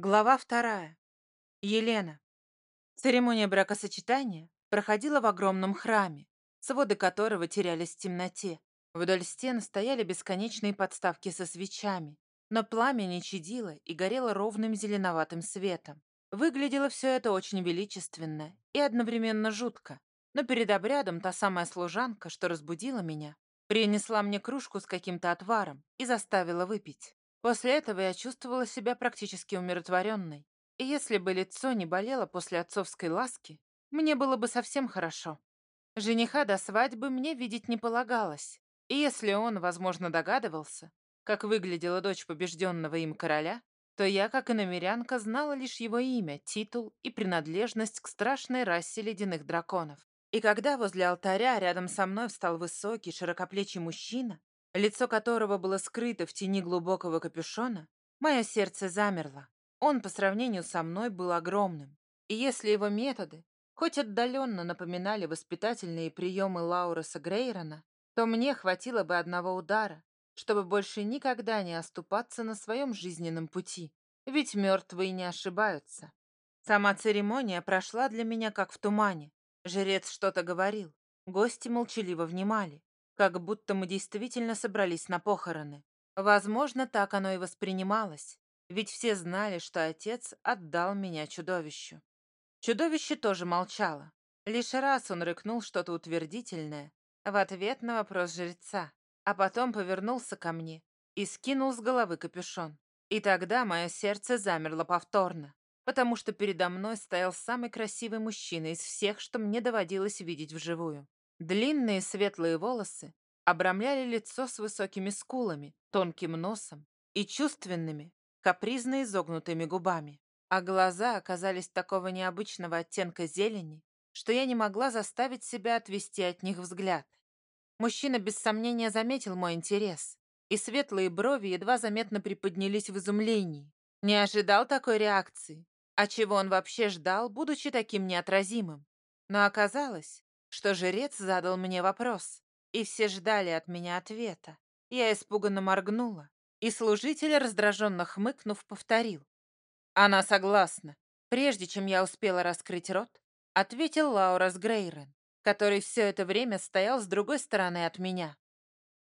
Глава вторая. Елена. Церемония бракосочетания проходила в огромном храме, своды которого терялись в темноте. Вдоль стен стояли бесконечные подставки со свечами, но пламя не чадило и горело ровным зеленоватым светом. Выглядело все это очень величественно и одновременно жутко. Но перед обрядом та самая служанка, что разбудила меня, принесла мне кружку с каким-то отваром и заставила выпить. После этого я чувствовала себя практически умиротворенной. И если бы лицо не болело после отцовской ласки, мне было бы совсем хорошо. Жениха до свадьбы мне видеть не полагалось. И если он, возможно, догадывался, как выглядела дочь побежденного им короля, то я, как и намерянка, знала лишь его имя, титул и принадлежность к страшной расе ледяных драконов. И когда возле алтаря рядом со мной встал высокий, широкоплечий мужчина, лицо которого было скрыто в тени глубокого капюшона, мое сердце замерло. Он по сравнению со мной был огромным. И если его методы хоть отдаленно напоминали воспитательные приемы Лауреса Грейрона, то мне хватило бы одного удара, чтобы больше никогда не оступаться на своем жизненном пути. Ведь мертвые не ошибаются. Сама церемония прошла для меня как в тумане. Жрец что-то говорил. Гости молчаливо внимали как будто мы действительно собрались на похороны. Возможно, так оно и воспринималось, ведь все знали, что отец отдал меня чудовищу. Чудовище тоже молчало. Лишь раз он рыкнул что-то утвердительное в ответ на вопрос жреца, а потом повернулся ко мне и скинул с головы капюшон. И тогда мое сердце замерло повторно, потому что передо мной стоял самый красивый мужчина из всех, что мне доводилось видеть вживую. Длинные светлые волосы обрамляли лицо с высокими скулами, тонким носом и чувственными, капризно изогнутыми губами. А глаза оказались такого необычного оттенка зелени, что я не могла заставить себя отвести от них взгляд. Мужчина без сомнения заметил мой интерес, и светлые брови едва заметно приподнялись в изумлении. Не ожидал такой реакции. А чего он вообще ждал, будучи таким неотразимым? Но оказалось, что жрец задал мне вопрос, и все ждали от меня ответа. Я испуганно моргнула, и служитель, раздраженно хмыкнув, повторил. Она согласна. Прежде чем я успела раскрыть рот, ответил Лаурас Грейрен, который все это время стоял с другой стороны от меня.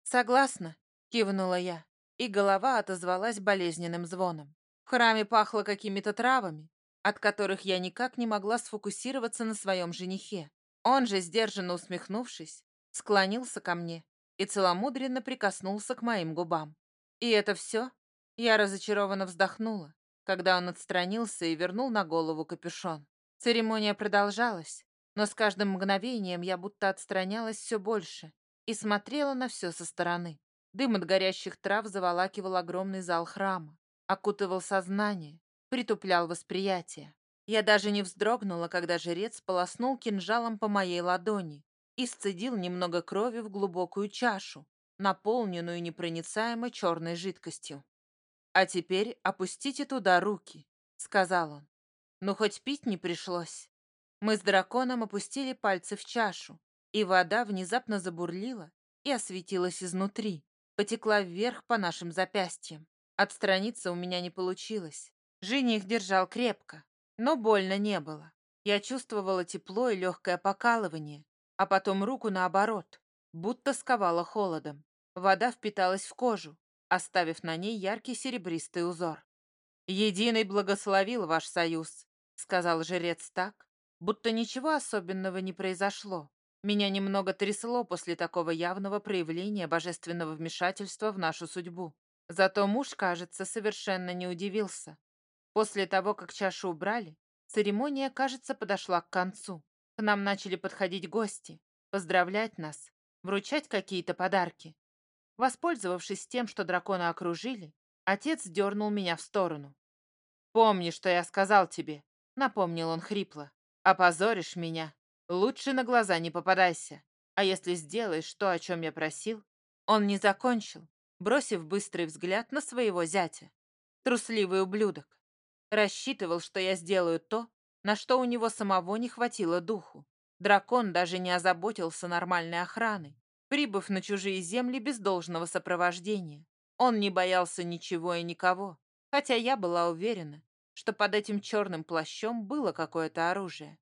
«Согласна», — кивнула я, и голова отозвалась болезненным звоном. В храме пахло какими-то травами, от которых я никак не могла сфокусироваться на своем женихе. Он же, сдержанно усмехнувшись, склонился ко мне и целомудренно прикоснулся к моим губам. И это все? Я разочарованно вздохнула, когда он отстранился и вернул на голову капюшон. Церемония продолжалась, но с каждым мгновением я будто отстранялась все больше и смотрела на все со стороны. Дым от горящих трав заволакивал огромный зал храма, окутывал сознание, притуплял восприятие. Я даже не вздрогнула, когда жрец полоснул кинжалом по моей ладони и сцедил немного крови в глубокую чашу, наполненную непроницаемой черной жидкостью. «А теперь опустите туда руки», — сказал он. «Ну, хоть пить не пришлось». Мы с драконом опустили пальцы в чашу, и вода внезапно забурлила и осветилась изнутри, потекла вверх по нашим запястьям. Отстраниться у меня не получилось. Жених держал крепко, но больно не было. Я чувствовала тепло и легкое покалывание, а потом руку наоборот, будто сковала холодом. Вода впиталась в кожу, оставив на ней яркий серебристый узор. «Единый благословил ваш союз», — сказал жрец так, будто ничего особенного не произошло. Меня немного трясло после такого явного проявления божественного вмешательства в нашу судьбу. Зато муж, кажется, совершенно не удивился. После того, как чашу убрали, церемония, кажется, подошла к концу. К нам начали подходить гости, поздравлять нас, вручать какие-то подарки. Воспользовавшись тем, что дракона окружили, отец дернул меня в сторону. «Помни, что я сказал тебе», — напомнил он хрипло. «Опозоришь меня. Лучше на глаза не попадайся. А если сделаешь то, о чем я просил...» Он не закончил, бросив быстрый взгляд на своего зятя. Трусливый ублюдок. Рассчитывал, что я сделаю то, на что у него самого не хватило духу. Дракон даже не озаботился нормальной охраной, прибыв на чужие земли без должного сопровождения. Он не боялся ничего и никого, хотя я была уверена, что под этим черным плащом было какое-то оружие.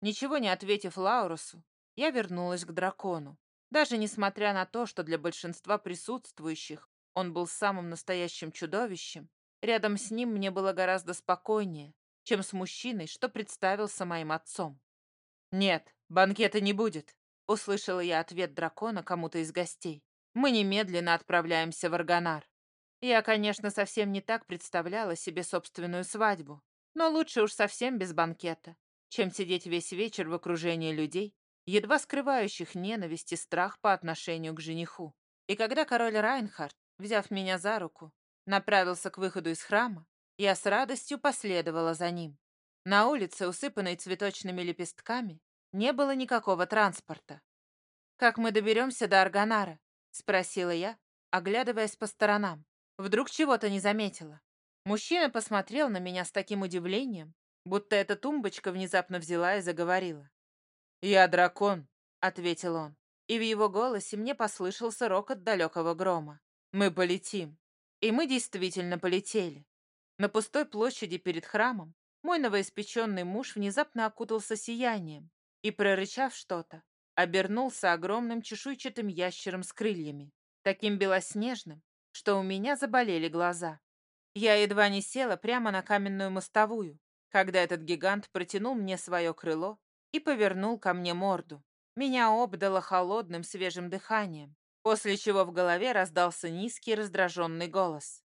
Ничего не ответив Лаурусу, я вернулась к дракону. Даже несмотря на то, что для большинства присутствующих он был самым настоящим чудовищем, рядом с ним мне было гораздо спокойнее, чем с мужчиной, что представился моим отцом. «Нет, банкета не будет», — услышала я ответ дракона кому-то из гостей. «Мы немедленно отправляемся в Аргонар». Я, конечно, совсем не так представляла себе собственную свадьбу, но лучше уж совсем без банкета, чем сидеть весь вечер в окружении людей, едва скрывающих ненависть и страх по отношению к жениху. И когда король Райнхард, взяв меня за руку, направился к выходу из храма, я с радостью последовала за ним. На улице, усыпанной цветочными лепестками, не было никакого транспорта. «Как мы доберемся до Арганара?» — спросила я, оглядываясь по сторонам. Вдруг чего-то не заметила. Мужчина посмотрел на меня с таким удивлением, будто эта тумбочка внезапно взяла и заговорила. «Я дракон», — ответил он, и в его голосе мне послышался рокот далекого грома. «Мы полетим». И мы действительно полетели. На пустой площади перед храмом мой новоиспеченный муж внезапно окутался сиянием и, прорычав что-то, обернулся огромным чешуйчатым ящером с крыльями, таким белоснежным, что у меня заболели глаза. Я едва не села прямо на каменную мостовую, когда этот гигант протянул мне свое крыло и повернул ко мне морду. Меня обдало холодным свежим дыханием, после чего в голове раздался низкий раздраженный голос.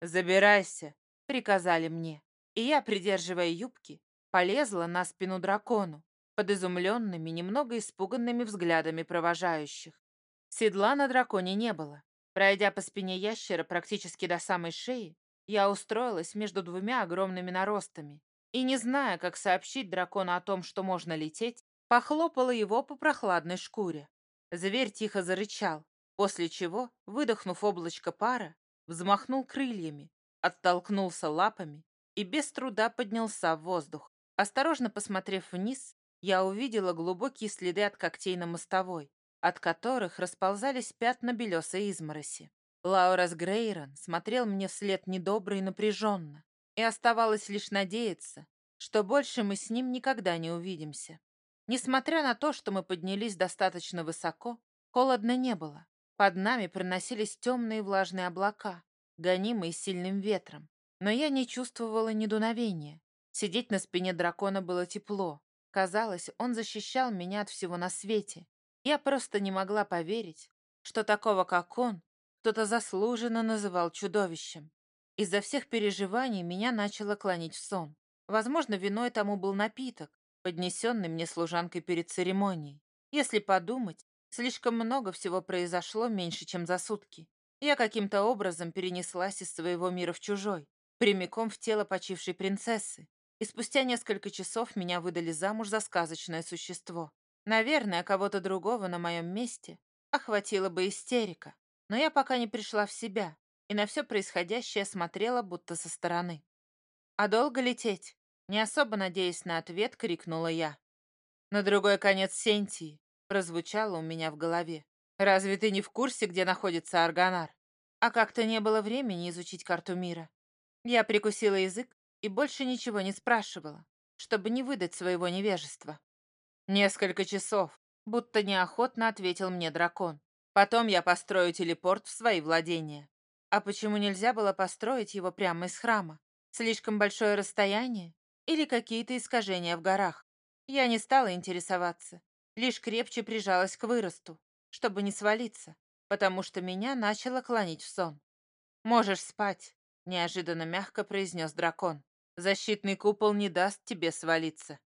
«Забирайся», — приказали мне, и я, придерживая юбки, полезла на спину дракону под изумленными, немного испуганными взглядами провожающих. Седла на драконе не было. Пройдя по спине ящера практически до самой шеи, я устроилась между двумя огромными наростами и, не зная, как сообщить дракону о том, что можно лететь, похлопала его по прохладной шкуре. Зверь тихо зарычал, после чего, выдохнув облачко пара, взмахнул крыльями, оттолкнулся лапами и без труда поднялся в воздух. Осторожно посмотрев вниз, я увидела глубокие следы от когтей на мостовой, от которых расползались пятна белесой измороси. Лаурас Грейрон смотрел мне вслед недобро и напряженно, и оставалось лишь надеяться, что больше мы с ним никогда не увидимся. Несмотря на то, что мы поднялись достаточно высоко, холодно не было. Под нами проносились темные влажные облака, гонимые сильным ветром. Но я не чувствовала ни дуновения. Сидеть на спине дракона было тепло. Казалось, он защищал меня от всего на свете. Я просто не могла поверить, что такого, как он, кто-то заслуженно называл чудовищем. Из-за всех переживаний меня начало клонить в сон. Возможно, виной тому был напиток, поднесенный мне служанкой перед церемонией. Если подумать, слишком много всего произошло меньше, чем за сутки. Я каким-то образом перенеслась из своего мира в чужой, прямиком в тело почившей принцессы, и спустя несколько часов меня выдали замуж за сказочное существо. Наверное, кого-то другого на моем месте охватила бы истерика, но я пока не пришла в себя и на все происходящее смотрела будто со стороны. «А долго лететь?» Не особо надеясь на ответ, крикнула я. «На другой конец Сентии», прозвучало у меня в голове. «Разве ты не в курсе, где находится Арганар?» А как-то не было времени изучить карту мира. Я прикусила язык и больше ничего не спрашивала, чтобы не выдать своего невежества. «Несколько часов», будто неохотно ответил мне дракон. «Потом я построю телепорт в свои владения». А почему нельзя было построить его прямо из храма? Слишком большое расстояние? Или какие-то искажения в горах? Я не стала интересоваться, лишь крепче прижалась к выросту, чтобы не свалиться, потому что меня начало клонить в сон. «Можешь спать», — неожиданно мягко произнес дракон. «Защитный купол не даст тебе свалиться».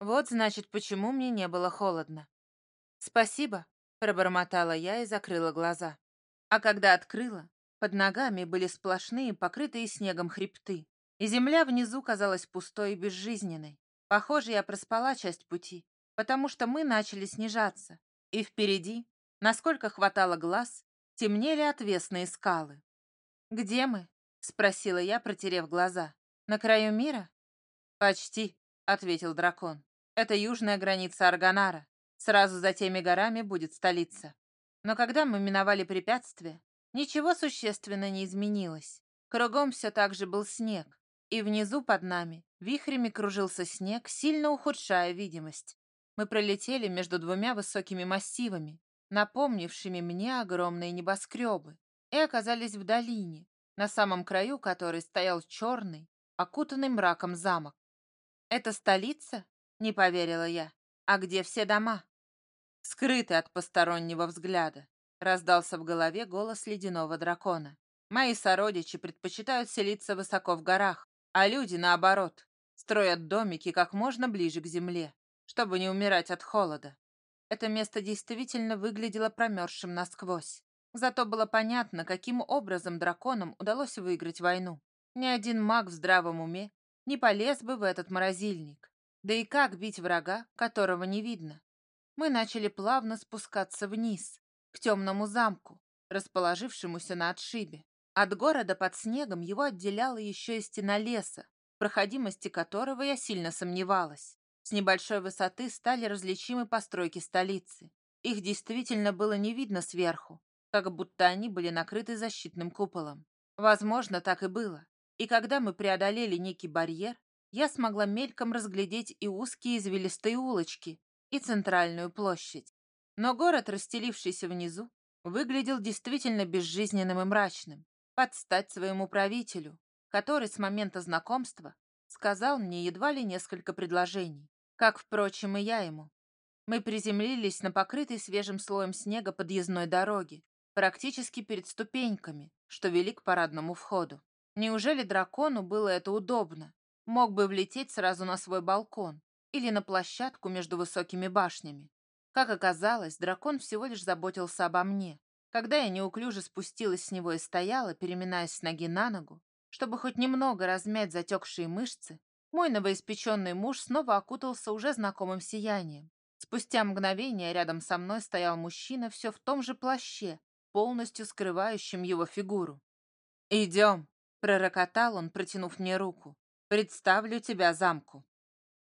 Вот, значит, почему мне не было холодно. «Спасибо», — пробормотала я и закрыла глаза. А когда открыла, под ногами были сплошные, покрытые снегом хребты, и земля внизу казалась пустой и безжизненной. Похоже, я проспала часть пути, потому что мы начали снижаться, и впереди, насколько хватало глаз, темнели отвесные скалы. «Где мы?» — спросила я, протерев глаза. «На краю мира?» «Почти», — ответил дракон. «Это южная граница Арганара. Сразу за теми горами будет столица». Но когда мы миновали препятствие, ничего существенно не изменилось. Кругом все так же был снег, и внизу под нами вихрями кружился снег, сильно ухудшая видимость. Мы пролетели между двумя высокими массивами, напомнившими мне огромные небоскребы, и оказались в долине, на самом краю которой стоял черный, окутанный мраком замок. «Это столица?» — не поверила я. «А где все дома?» «Скрыты от постороннего взгляда», — раздался в голове голос ледяного дракона. «Мои сородичи предпочитают селиться высоко в горах, а люди, наоборот, строят домики как можно ближе к земле, чтобы не умирать от холода. Это место действительно выглядело промерзшим насквозь. Зато было понятно, каким образом драконам удалось выиграть войну. Ни один маг в здравом уме не полез бы в этот морозильник. Да и как бить врага, которого не видно? Мы начали плавно спускаться вниз, к темному замку, расположившемуся на отшибе. От города под снегом его отделяла еще и стена леса, проходимости которого я сильно сомневалась. С небольшой высоты стали различимы постройки столицы. Их действительно было не видно сверху, как будто они были накрыты защитным куполом. Возможно, так и было. И когда мы преодолели некий барьер, я смогла мельком разглядеть и узкие извилистые улочки, и центральную площадь. Но город, расстелившийся внизу, выглядел действительно безжизненным и мрачным под стать своему правителю, который с момента знакомства сказал мне едва ли несколько предложений, как, впрочем, и я ему. Мы приземлились на покрытой свежим слоем снега подъездной дороге, практически перед ступеньками, что вели к парадному входу. Неужели дракону было это удобно? Мог бы влететь сразу на свой балкон или на площадку между высокими башнями. Как оказалось, дракон всего лишь заботился обо мне, когда я неуклюже спустилась с него и стояла, переминаясь с ноги на ногу, чтобы хоть немного размять затекшие мышцы, мой новоиспеченный муж снова окутался уже знакомым сиянием. Спустя мгновение рядом со мной стоял мужчина все в том же плаще, полностью скрывающем его фигуру. «Идем», — пророкотал он, протянув мне руку. «Представлю тебя замку».